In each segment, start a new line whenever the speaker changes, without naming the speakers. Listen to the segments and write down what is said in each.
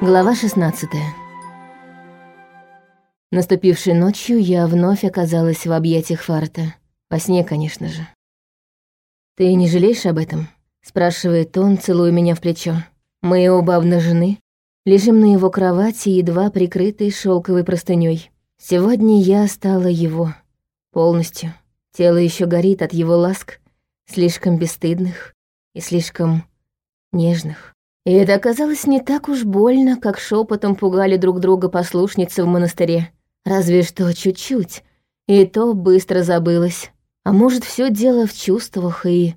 Глава 16 Наступившей ночью я вновь оказалась в объятиях Фарта. Во сне, конечно же. «Ты не жалеешь об этом?» — спрашивает он, целуя меня в плечо. Мы оба обнажены, лежим на его кровати, едва прикрытой шелковой простыней. Сегодня я стала его. Полностью. Тело еще горит от его ласк, слишком бесстыдных и слишком нежных. И это оказалось не так уж больно, как шепотом пугали друг друга послушницы в монастыре. Разве что чуть-чуть, и то быстро забылось. А может, все дело в чувствах и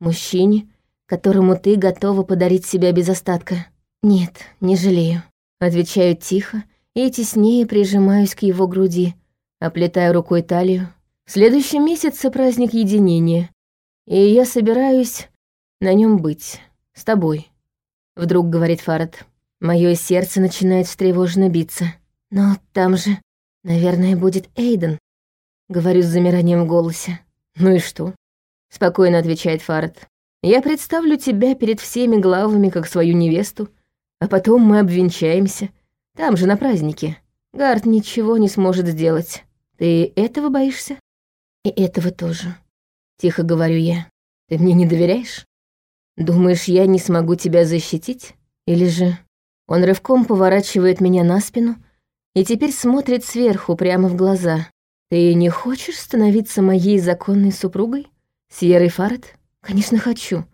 мужчине, которому ты готова подарить себя без остатка. Нет, не жалею. Отвечаю тихо и теснее прижимаюсь к его груди, оплетаю рукой талию. В следующем месяце праздник единения, и я собираюсь на нем быть, с тобой. Вдруг говорит Фарад. Мое сердце начинает встревоженно биться. Но там же, наверное, будет Эйден. Говорю с замиранием в голосе. Ну и что? Спокойно отвечает Фарад. Я представлю тебя перед всеми главами как свою невесту, а потом мы обвенчаемся. Там же, на празднике. Гард ничего не сможет сделать. Ты этого боишься? И этого тоже. Тихо говорю я. Ты мне не доверяешь? Думаешь, я не смогу тебя защитить? Или же... Он рывком поворачивает меня на спину и теперь смотрит сверху прямо в глаза. Ты не хочешь становиться моей законной супругой? Сьеррой Фарет? Конечно, хочу.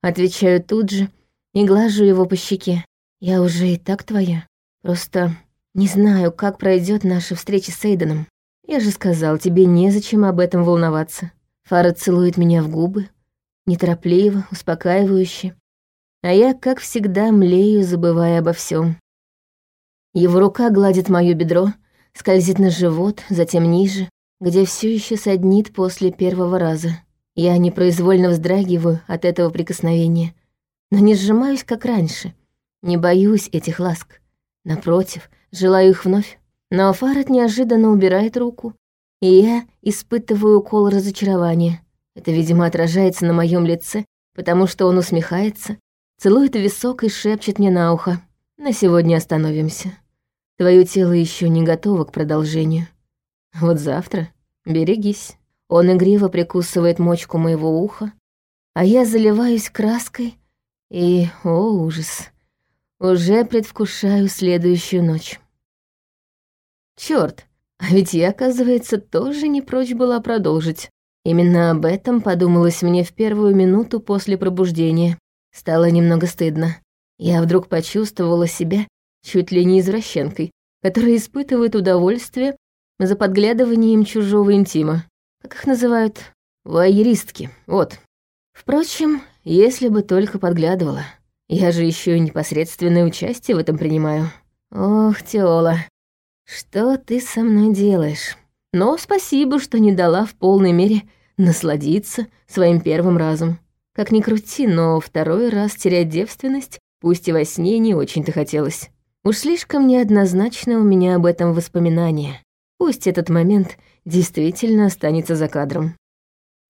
Отвечаю тут же и глажу его по щеке. Я уже и так твоя. Просто не знаю, как пройдет наша встреча с Эйденом. Я же сказал, тебе незачем об этом волноваться. Фарет целует меня в губы, неторопливо, успокаивающе. А я, как всегда, млею, забывая обо всем. Его рука гладит моё бедро, скользит на живот, затем ниже, где все еще саднит после первого раза. Я непроизвольно вздрагиваю от этого прикосновения, но не сжимаюсь, как раньше. Не боюсь этих ласк. Напротив, желаю их вновь. Но Фарад неожиданно убирает руку, и я испытываю укол разочарования. Это, видимо, отражается на моем лице, потому что он усмехается, целует висок и шепчет мне на ухо. На сегодня остановимся. Твое тело еще не готово к продолжению. Вот завтра берегись. Он игриво прикусывает мочку моего уха, а я заливаюсь краской и, о ужас, уже предвкушаю следующую ночь. Черт, а ведь я, оказывается, тоже не прочь была продолжить. Именно об этом подумалось мне в первую минуту после пробуждения. Стало немного стыдно. Я вдруг почувствовала себя чуть ли не извращенкой, которая испытывает удовольствие за подглядыванием чужого интима. Как их называют? Вайеристки, вот. Впрочем, если бы только подглядывала. Я же еще непосредственное участие в этом принимаю. Ох, Теола, что ты со мной делаешь? Но спасибо, что не дала в полной мере насладиться своим первым разом. Как ни крути, но второй раз терять девственность, пусть и во сне, не очень-то хотелось. Уж слишком неоднозначно у меня об этом воспоминание. Пусть этот момент действительно останется за кадром.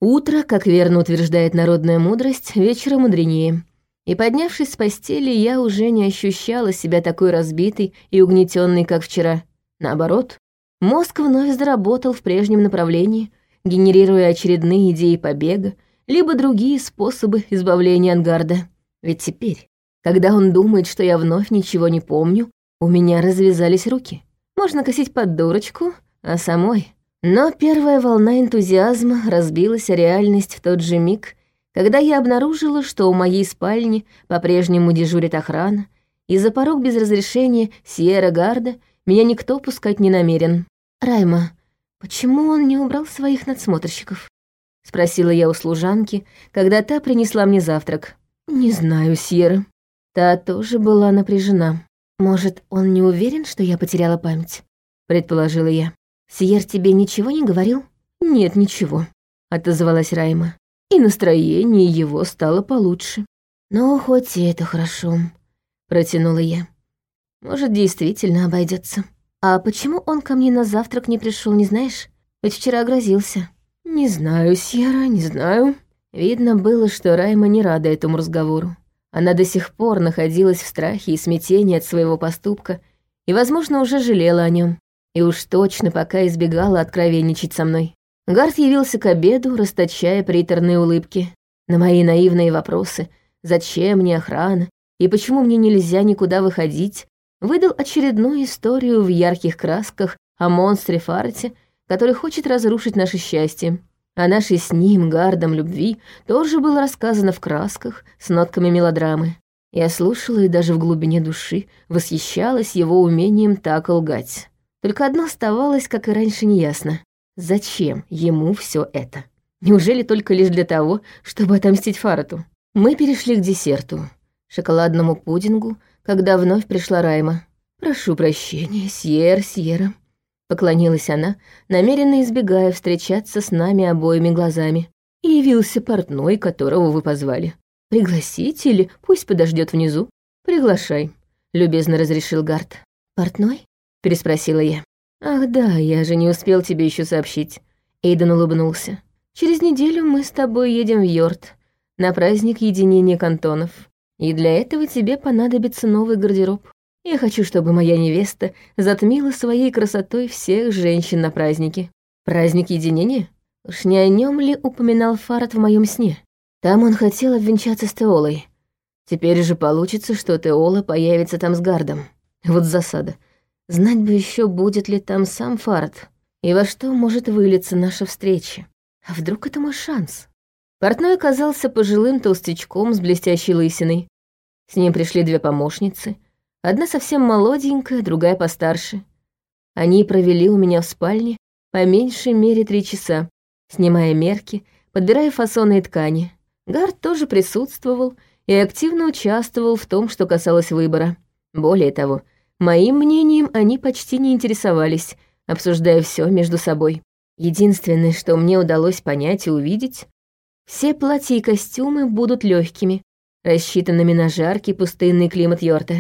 Утро, как верно утверждает народная мудрость, вечера мудренее. И поднявшись с постели, я уже не ощущала себя такой разбитой и угнетенной, как вчера. Наоборот, Мозг вновь заработал в прежнем направлении, генерируя очередные идеи побега, либо другие способы избавления от гарда. Ведь теперь, когда он думает, что я вновь ничего не помню, у меня развязались руки. Можно косить под дурочку, а самой. Но первая волна энтузиазма разбилась о реальность в тот же миг, когда я обнаружила, что у моей спальни по-прежнему дежурит охрана, и за порог без разрешения Сьерра Гарда меня никто пускать не намерен. «Райма, почему он не убрал своих надсмотрщиков?» — спросила я у служанки, когда та принесла мне завтрак. «Не знаю, Сьерра». Та тоже была напряжена. «Может, он не уверен, что я потеряла память?» — предположила я. «Сьер тебе ничего не говорил?» «Нет, ничего», — отозвалась Райма. И настроение его стало получше. «Ну, хоть и это хорошо», — протянула я. «Может, действительно обойдется. «А почему он ко мне на завтрак не пришел, не знаешь? Ведь вчера грозился». «Не знаю, Сьерра, не знаю». Видно было, что Райма не рада этому разговору. Она до сих пор находилась в страхе и смятении от своего поступка и, возможно, уже жалела о нем. И уж точно пока избегала откровенничать со мной. Гард явился к обеду, расточая приторные улыбки. На мои наивные вопросы, зачем мне охрана и почему мне нельзя никуда выходить, выдал очередную историю в ярких красках о монстре Фарте, который хочет разрушить наше счастье. О нашей с ним, Гардом, любви тоже было рассказано в красках с нотками мелодрамы. Я слушала и даже в глубине души восхищалась его умением так лгать. Только одно оставалось, как и раньше, неясно. Зачем ему все это? Неужели только лишь для того, чтобы отомстить Фарату? Мы перешли к десерту, шоколадному пудингу, когда вновь пришла Райма. «Прошу прощения, Сьер, Сьерра», — поклонилась она, намеренно избегая встречаться с нами обоими глазами. И явился портной, которого вы позвали. Пригласите или пусть подождет внизу. Приглашай, любезно разрешил Гард. Портной? переспросила я. «Ах да, я же не успел тебе еще сообщить». Эйден улыбнулся. «Через неделю мы с тобой едем в Йорт на праздник единения кантонов. И для этого тебе понадобится новый гардероб. Я хочу, чтобы моя невеста затмила своей красотой всех женщин на празднике. Праздник единения? Уж не о нем ли упоминал Фарад в моем сне? Там он хотел обвенчаться с Теолой. Теперь же получится, что Теола появится там с Гардом. Вот засада. Знать бы еще, будет ли там сам Фарт, и во что может вылиться наша встреча. А вдруг это мой шанс? Портной оказался пожилым толстячком с блестящей лысиной. С ним пришли две помощницы, одна совсем молоденькая, другая постарше. Они провели у меня в спальне по меньшей мере три часа, снимая мерки, подбирая фасоны и ткани. Гард тоже присутствовал и активно участвовал в том, что касалось выбора. Более того, Моим мнением они почти не интересовались, обсуждая все между собой. Единственное, что мне удалось понять и увидеть, все платья и костюмы будут легкими, рассчитанными на жаркий пустынный климат Йорта.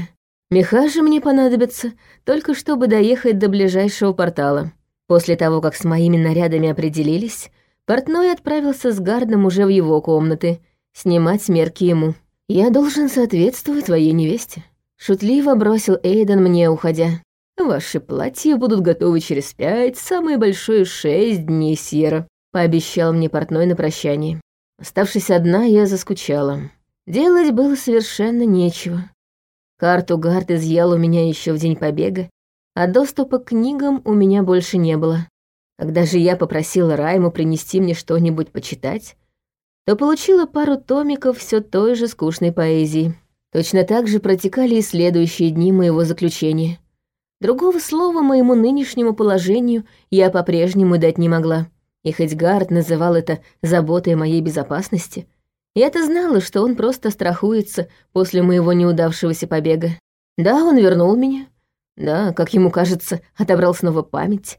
Меха же мне понадобятся, только чтобы доехать до ближайшего портала. После того, как с моими нарядами определились, портной отправился с Гардом уже в его комнаты, снимать мерки ему. Я должен соответствовать твоей невесте. Шутливо бросил Эйден мне, уходя. «Ваши платья будут готовы через пять, самое большое шесть дней, Сьерра», — пообещал мне портной на прощание. Оставшись одна, я заскучала. Делать было совершенно нечего. Карту Гард изъял у меня еще в день побега, а доступа к книгам у меня больше не было. Когда же я попросила Райму принести мне что-нибудь почитать, то получила пару томиков все той же скучной поэзии. Точно так же протекали и следующие дни моего заключения. Другого слова моему нынешнему положению я по-прежнему дать не могла. И хоть Гард называл это заботой о моей безопасности, я-то знала, что он просто страхуется после моего неудавшегося побега. Да, он вернул меня. Да, как ему кажется, отобрал снова память.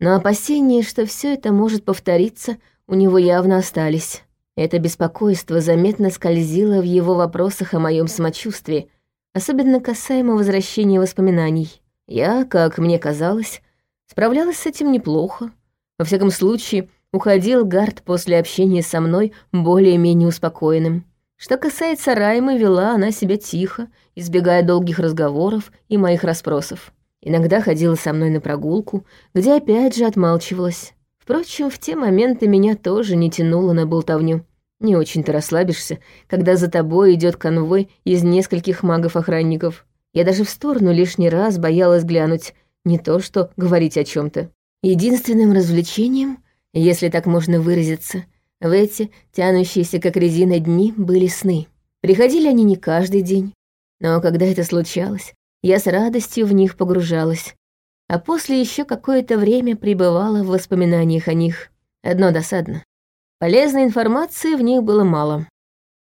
Но опасения, что все это может повториться, у него явно остались. Это беспокойство заметно скользило в его вопросах о моем самочувствии, особенно касаемо возвращения воспоминаний. Я, как мне казалось, справлялась с этим неплохо. Во всяком случае, уходил Гард после общения со мной более-менее успокоенным. Что касается Раймы, вела она себя тихо, избегая долгих разговоров и моих расспросов. Иногда ходила со мной на прогулку, где опять же отмалчивалась. Впрочем, в те моменты меня тоже не тянуло на болтовню. Не очень-то расслабишься, когда за тобой идет конвой из нескольких магов-охранников. Я даже в сторону лишний раз боялась глянуть, не то что говорить о чем то Единственным развлечением, если так можно выразиться, в эти тянущиеся как резина дни были сны. Приходили они не каждый день, но когда это случалось, я с радостью в них погружалась, а после еще какое-то время пребывала в воспоминаниях о них. Одно досадно. Полезной информации в них было мало.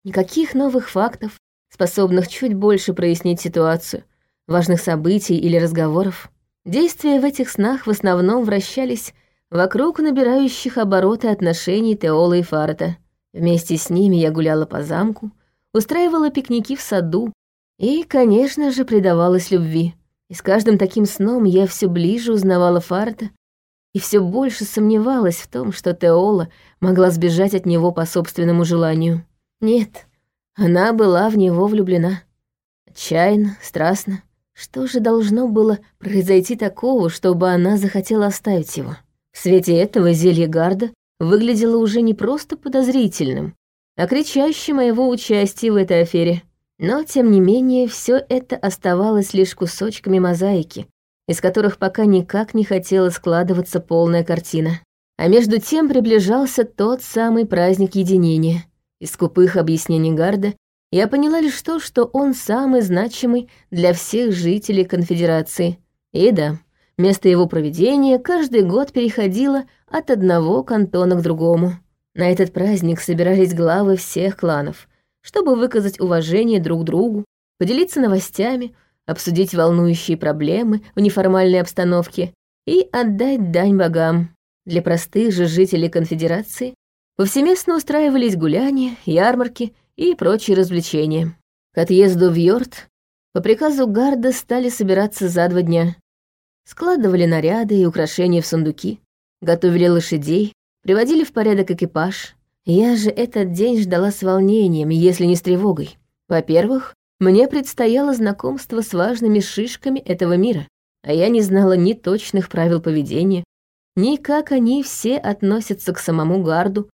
Никаких новых фактов, способных чуть больше прояснить ситуацию, важных событий или разговоров. Действия в этих снах в основном вращались вокруг набирающих обороты отношений Теола и Фарта. Вместе с ними я гуляла по замку, устраивала пикники в саду и, конечно же, предавалась любви. И с каждым таким сном я все ближе узнавала Фарта и все больше сомневалась в том, что Теола могла сбежать от него по собственному желанию. Нет, Она была в него влюблена. Отчаянно, страстно. Что же должно было произойти такого, чтобы она захотела оставить его? В свете этого зелье Гарда выглядело уже не просто подозрительным, а кричащим о его участии в этой афере. Но, тем не менее, все это оставалось лишь кусочками мозаики, из которых пока никак не хотела складываться полная картина. А между тем приближался тот самый праздник единения. Из скупых объяснений Гарда я поняла лишь то, что он самый значимый для всех жителей Конфедерации. И да, место его проведения каждый год переходило от одного кантона к другому. На этот праздник собирались главы всех кланов, чтобы выказать уважение друг другу, поделиться новостями, обсудить волнующие проблемы в неформальной обстановке и отдать дань богам. Для простых же жителей Конфедерации повсеместно устраивались гуляния, ярмарки и прочие развлечения. К отъезду в Йорт по приказу Гарда стали собираться за два дня. Складывали наряды и украшения в сундуки, готовили лошадей, приводили в порядок экипаж. Я же этот день ждала с волнением, если не с тревогой. Во-первых, мне предстояло знакомство с важными шишками этого мира, а я не знала ни точных правил поведения, ни как они все относятся к самому Гарду,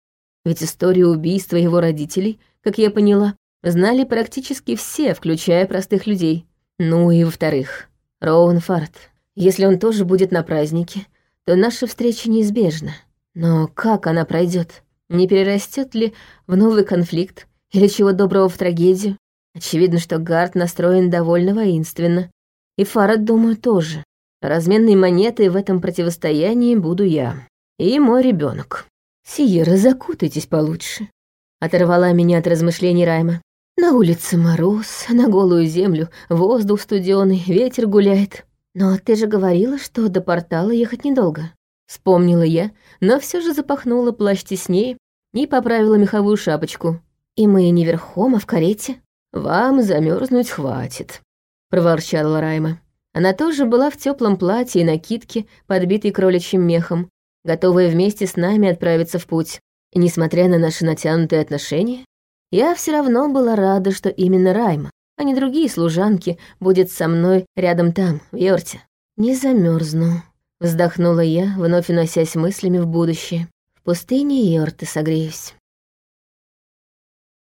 ведь историю убийства его родителей — как я поняла, знали практически все, включая простых людей. Ну и во-вторых, Роуэн Фарт. Если он тоже будет на празднике, то наша встреча неизбежна. Но как она пройдет? Не перерастет ли в новый конфликт или чего доброго в трагедию? Очевидно, что Гард настроен довольно воинственно. И Фарад, думаю, тоже. Разменной монетой в этом противостоянии буду я. И мой ребенок. Сиера, закутайтесь получше. Оторвала меня от размышлений Райма. На улице мороз, на голую землю, воздух студеный, ветер гуляет. Но ты же говорила, что до портала ехать недолго. Вспомнила я, но все же запахнула плащ теснее и поправила меховую шапочку. И мы не верхом, а в карете. Вам замерзнуть хватит, проворчала Райма. Она тоже была в теплом платье и накидке, подбитой кроличьим мехом, готовая вместе с нами отправиться в путь. И несмотря на наши натянутые отношения, я все равно была рада, что именно Райма, а не другие служанки, будет со мной рядом там, в Йорте. Не замерзну, вздохнула я, вновь уносясь мыслями в будущее. В пустыне Йорты согреюсь.